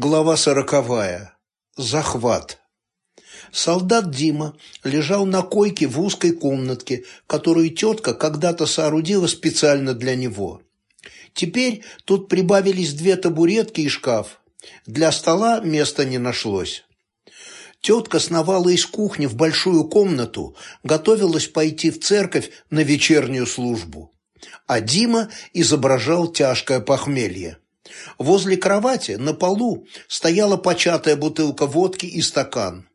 Глава сороковая. Захват. Солдат Дима лежал на койке в узкой комнатке, которую тетка когда-то соорудила специально для него. Теперь тут прибавились две табуретки и шкаф. Для стола места не нашлось. Тетка сновала из кухни в большую комнату, готовилась пойти в церковь на вечернюю службу. А Дима изображал тяжкое похмелье. Возле кровати на полу стояла початая бутылка водки и стакан.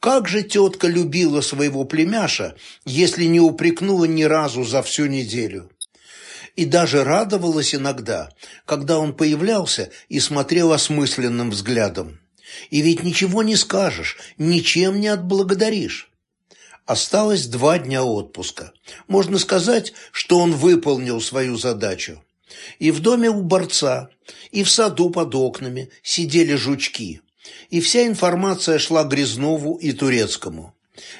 Как же тетка любила своего племяша, если не упрекнула ни разу за всю неделю. И даже радовалась иногда, когда он появлялся и смотрел осмысленным взглядом. И ведь ничего не скажешь, ничем не отблагодаришь. Осталось два дня отпуска. Можно сказать, что он выполнил свою задачу. И в доме у борца, и в саду под окнами сидели жучки. И вся информация шла Грязнову и Турецкому.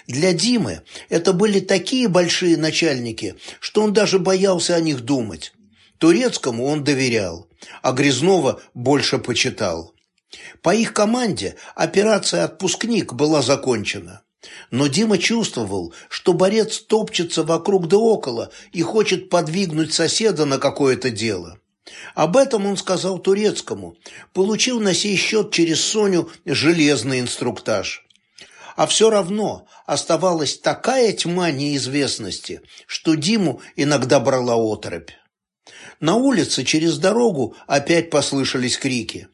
Для Димы это были такие большие начальники, что он даже боялся о них думать. Турецкому он доверял, а Грязнова больше почитал. По их команде операция «Отпускник» была закончена. Но Дима чувствовал, что борец топчется вокруг да около и хочет подвигнуть соседа на какое-то дело. Об этом он сказал турецкому, получил на сей счет через Соню железный инструктаж. А все равно оставалась такая тьма неизвестности, что Диму иногда брала оторопь. На улице через дорогу опять послышались крики.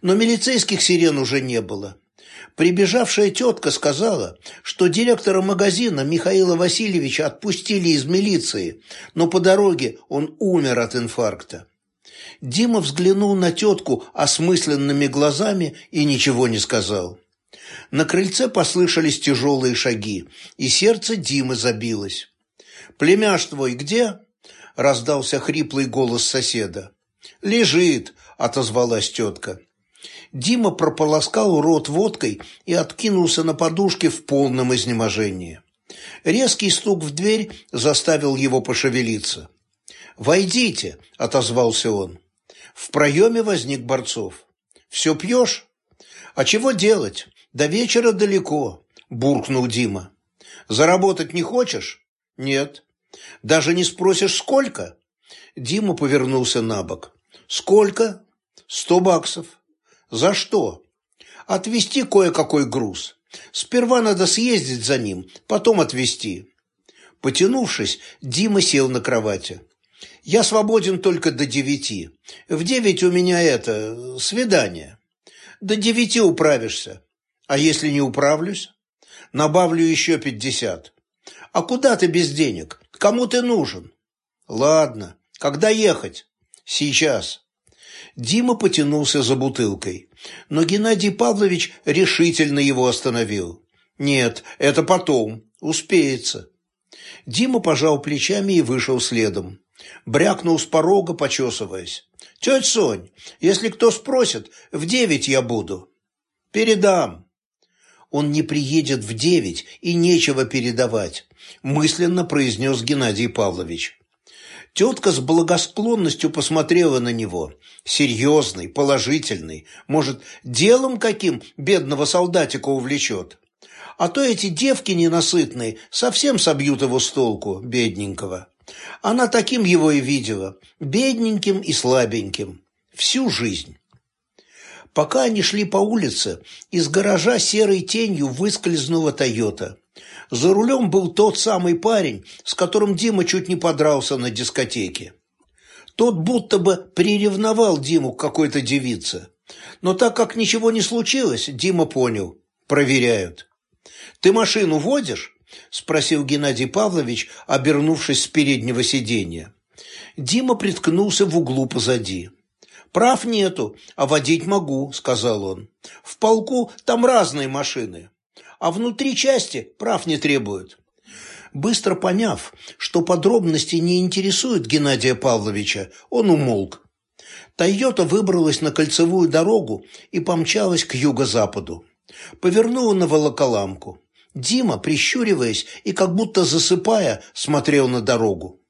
Но милицейских сирен уже не было. Прибежавшая тетка сказала, что директора магазина Михаила Васильевича отпустили из милиции, но по дороге он умер от инфаркта. Дима взглянул на тетку осмысленными глазами и ничего не сказал. На крыльце послышались тяжелые шаги, и сердце Димы забилось. «Племяш твой где?» – раздался хриплый голос соседа. «Лежит», – отозвалась тетка. Дима прополоскал рот водкой и откинулся на подушке в полном изнеможении. Резкий стук в дверь заставил его пошевелиться. «Войдите», — отозвался он. В проеме возник Борцов. «Все пьешь?» «А чего делать? До вечера далеко», — буркнул Дима. «Заработать не хочешь?» «Нет». «Даже не спросишь, сколько?» Дима повернулся на бок. «Сколько?» «Сто баксов». «За что?» «Отвезти кое-какой груз. Сперва надо съездить за ним, потом отвезти». Потянувшись, Дима сел на кровати. «Я свободен только до девяти. В девять у меня это... свидание. До девяти управишься. А если не управлюсь? Набавлю еще пятьдесят. А куда ты без денег? Кому ты нужен?» «Ладно. Когда ехать?» «Сейчас». Дима потянулся за бутылкой, но Геннадий Павлович решительно его остановил. «Нет, это потом, успеется». Дима пожал плечами и вышел следом. Брякнул с порога, почесываясь. «Тетя Сонь, если кто спросит, в девять я буду». «Передам». «Он не приедет в девять, и нечего передавать», мысленно произнес Геннадий Павлович. Тетка с благосклонностью посмотрела на него. Серьезный, положительный. Может, делом каким бедного солдатика увлечет? А то эти девки ненасытные совсем собьют его с толку, бедненького. Она таким его и видела, бедненьким и слабеньким. Всю жизнь. Пока они шли по улице, из гаража серой тенью выскользнула «Тойота». За рулем был тот самый парень, с которым Дима чуть не подрался на дискотеке. Тот будто бы приревновал Диму к какой-то девице. Но так как ничего не случилось, Дима понял – проверяют. «Ты машину водишь?» – спросил Геннадий Павлович, обернувшись с переднего сиденья. Дима приткнулся в углу позади. «Прав нету, а водить могу», – сказал он. «В полку там разные машины а внутри части прав не требуют. Быстро поняв, что подробности не интересуют Геннадия Павловича, он умолк. «Тойота» выбралась на кольцевую дорогу и помчалась к юго-западу. Повернула на волоколамку. Дима, прищуриваясь и как будто засыпая, смотрел на дорогу.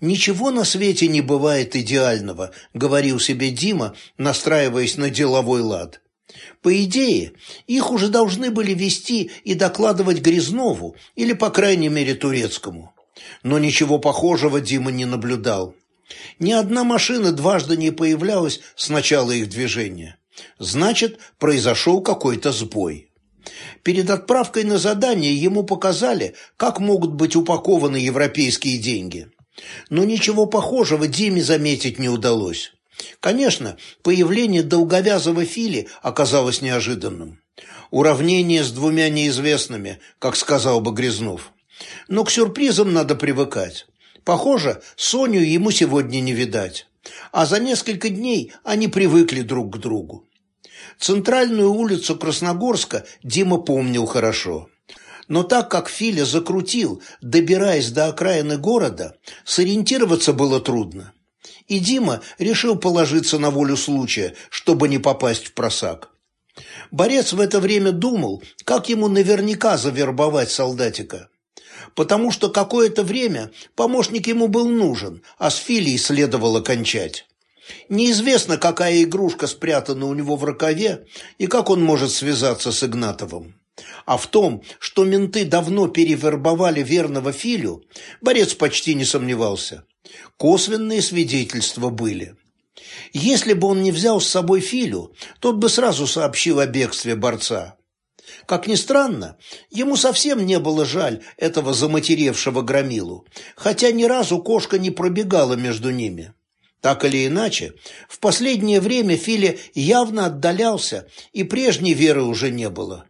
«Ничего на свете не бывает идеального», – говорил себе Дима, настраиваясь на деловой лад. По идее, их уже должны были вести и докладывать Грязнову или, по крайней мере, Турецкому. Но ничего похожего Дима не наблюдал. Ни одна машина дважды не появлялась с начала их движения. Значит, произошел какой-то сбой. Перед отправкой на задание ему показали, как могут быть упакованы европейские деньги. Но ничего похожего Диме заметить не удалось. Конечно, появление долговязого Фили оказалось неожиданным. Уравнение с двумя неизвестными, как сказал бы Грязнов. Но к сюрпризам надо привыкать. Похоже, Соню ему сегодня не видать. А за несколько дней они привыкли друг к другу. Центральную улицу Красногорска Дима помнил хорошо. Но так как Филя закрутил, добираясь до окраины города, сориентироваться было трудно. И Дима решил положиться на волю случая, чтобы не попасть в просак. Борец в это время думал, как ему наверняка завербовать солдатика. Потому что какое-то время помощник ему был нужен, а с Филией следовало кончать. Неизвестно, какая игрушка спрятана у него в рукаве и как он может связаться с Игнатовым. А в том, что менты давно перевербовали верного Филю, борец почти не сомневался. Косвенные свидетельства были. Если бы он не взял с собой Филю, тот бы сразу сообщил о бегстве борца. Как ни странно, ему совсем не было жаль этого заматеревшего громилу, хотя ни разу кошка не пробегала между ними. Так или иначе, в последнее время Филя явно отдалялся, и прежней веры уже не было.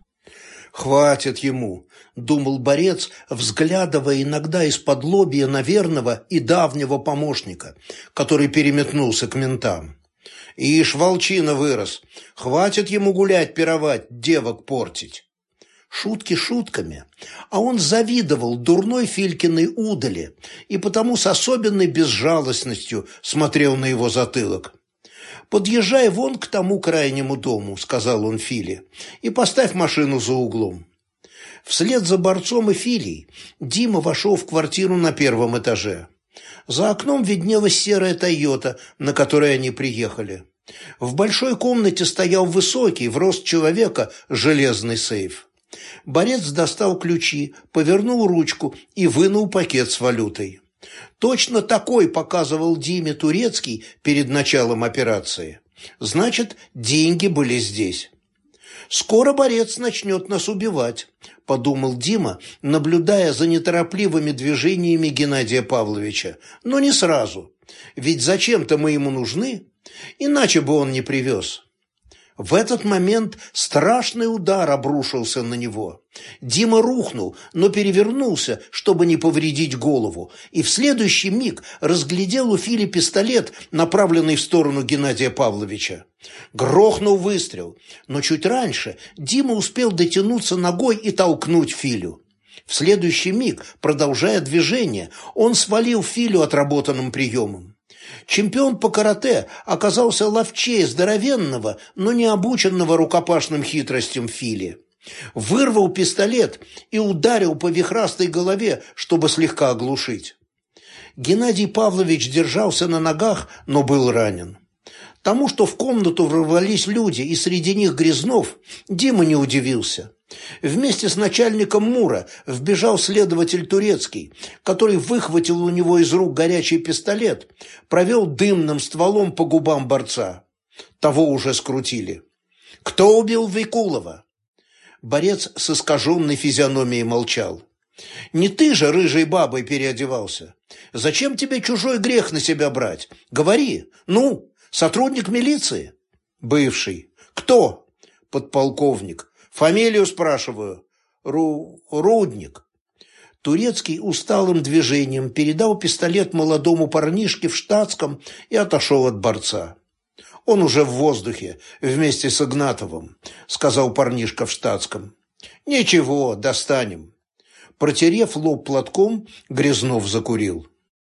«Хватит ему», – думал борец, взглядывая иногда из-под лобья на верного и давнего помощника, который переметнулся к ментам. «Ишь, волчина вырос, хватит ему гулять, пировать, девок портить». Шутки шутками, а он завидовал дурной Филькиной удали и потому с особенной безжалостностью смотрел на его затылок. «Подъезжай вон к тому крайнему дому», — сказал он Филе, — «и поставь машину за углом». Вслед за борцом и Филей Дима вошел в квартиру на первом этаже. За окном виднелась серая «Тойота», на которой они приехали. В большой комнате стоял высокий, в рост человека, железный сейф. Борец достал ключи, повернул ручку и вынул пакет с валютой. Точно такой показывал Диме Турецкий перед началом операции. Значит, деньги были здесь. «Скоро борец начнет нас убивать», – подумал Дима, наблюдая за неторопливыми движениями Геннадия Павловича. «Но не сразу. Ведь зачем-то мы ему нужны, иначе бы он не привез». В этот момент страшный удар обрушился на него. Дима рухнул, но перевернулся, чтобы не повредить голову, и в следующий миг разглядел у Фили пистолет, направленный в сторону Геннадия Павловича. Грохнул выстрел, но чуть раньше Дима успел дотянуться ногой и толкнуть Филю. В следующий миг, продолжая движение, он свалил Филю отработанным приемом. Чемпион по карате оказался ловчее здоровенного, но не обученного рукопашным хитростям Фили. Вырвал пистолет и ударил по вихрастой голове, чтобы слегка оглушить. Геннадий Павлович держался на ногах, но был ранен. Тому, что в комнату ворвались люди, и среди них Грязнов, Дима не удивился. Вместе с начальником Мура вбежал следователь Турецкий, который выхватил у него из рук горячий пистолет, провел дымным стволом по губам борца. Того уже скрутили. «Кто убил Викулова?» Борец с искаженной физиономией молчал. «Не ты же рыжей бабой переодевался? Зачем тебе чужой грех на себя брать? Говори. Ну, сотрудник милиции?» «Бывший. Кто?» «Подполковник. Фамилию спрашиваю. Ру... Рудник. Турецкий усталым движением передал пистолет молодому парнишке в штатском и отошел от борца. «Он уже в воздухе, вместе с Игнатовым», — сказал парнишка в штатском. «Ничего, достанем». Протерев лоб платком, Грязнов закурил.